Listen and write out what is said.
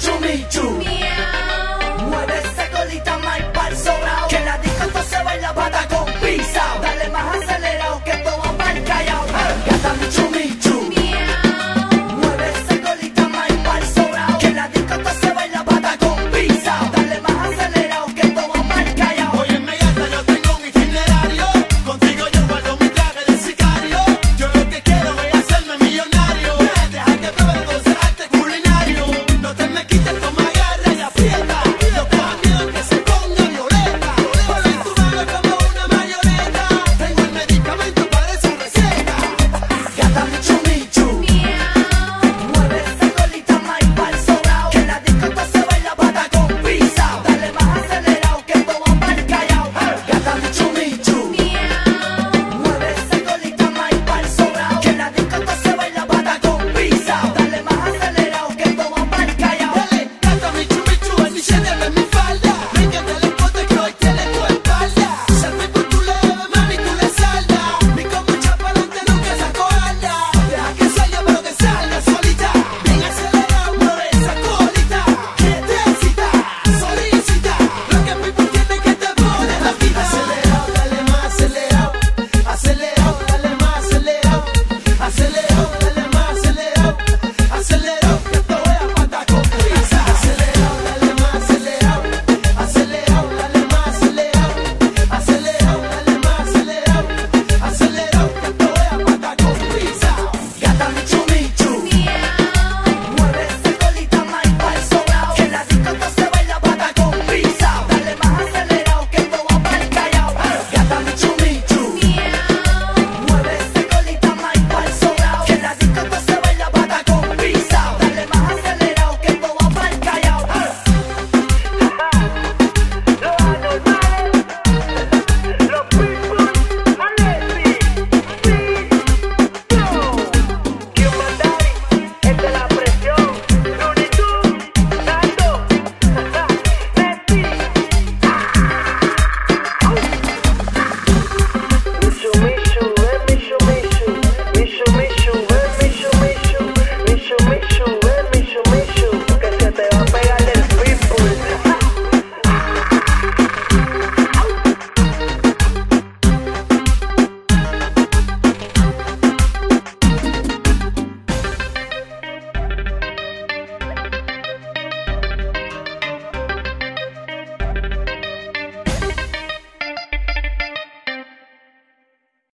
to me too.